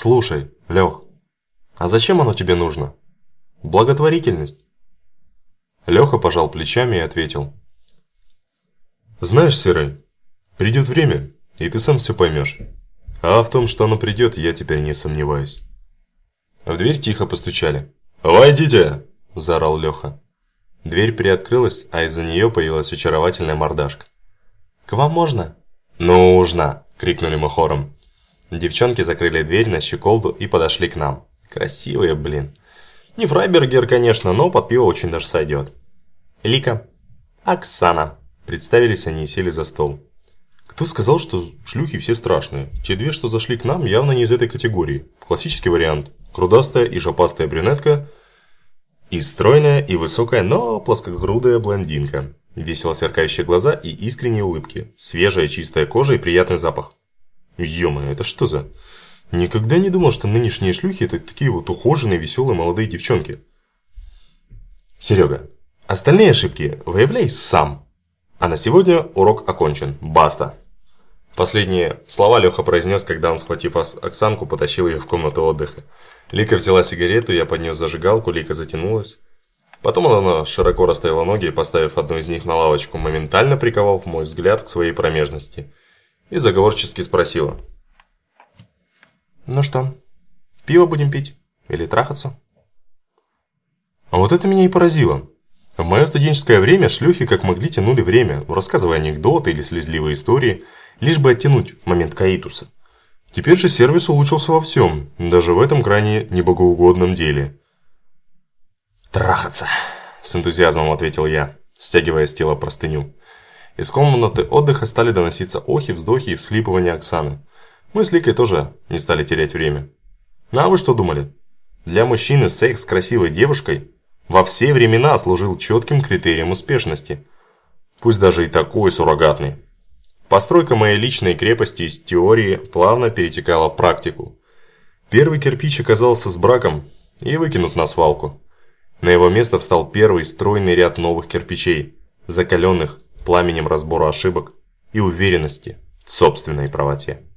Слушай, Лех, а зачем оно тебе нужно? Благотворительность. Леха пожал плечами и ответил. Знаешь, Серый, придет время, и ты сам все поймешь. А в том, что оно придет, я теперь не сомневаюсь. В дверь тихо постучали. «Войдите!» – заорал Леха. Дверь приоткрылась, а из-за нее появилась очаровательная мордашка. «К вам можно?» «Нужно!» – крикнули мы хором. Девчонки закрыли дверь на щеколду и подошли к нам. Красивые, блин. Не Фрайбергер, конечно, но под пиво очень даже сойдет. Лика. Оксана. Представились они и сели за стол. Кто сказал, что шлюхи все страшные? Те две, что зашли к нам, явно не из этой категории. Классический вариант. Крудастая и жопастая брюнетка. И стройная, и высокая, но плоскогрудая блондинка. Весело сверкающие глаза и искренние улыбки. Свежая чистая кожа и приятный запах. Ё это что за... Никогда не думал, что нынешние шлюхи это такие вот ухоженные, веселые молодые девчонки. Серега, остальные ошибки выявляй сам. А на сегодня урок окончен. Баста. Последние слова Леха произнес, когда он, схватив Оксанку, потащил ее в комнату отдыха. Лика взяла сигарету, я поднес зажигалку, Лика затянулась. Потом она широко расставила ноги и, поставив одну из них на лавочку, моментально приковав мой взгляд к своей промежности. И заговорчески спросила – ну что, пиво будем пить? Или трахаться? А вот это меня и поразило. В мое студенческое время шлюхи как могли тянули время, рассказывая анекдоты или слезливые истории, лишь бы оттянуть момент каитуса. Теперь же сервис улучшился во всем, даже в этом крайне небогоугодном деле. «Трахаться!» – с энтузиазмом ответил я, стягивая с тела простыню. Из комнаты отдыха стали доноситься охи, вздохи и всхлипывания Оксаны. Мы с Ликой тоже не стали терять время. Ну, а вы что думали? Для мужчины секс с красивой девушкой во все времена служил четким критерием успешности. Пусть даже и такой суррогатный. Постройка моей личной крепости из теории плавно перетекала в практику. Первый кирпич оказался с браком и выкинут на свалку. На его место встал первый стройный ряд новых кирпичей, закаленных пламенем разбора ошибок и уверенности в собственной правоте.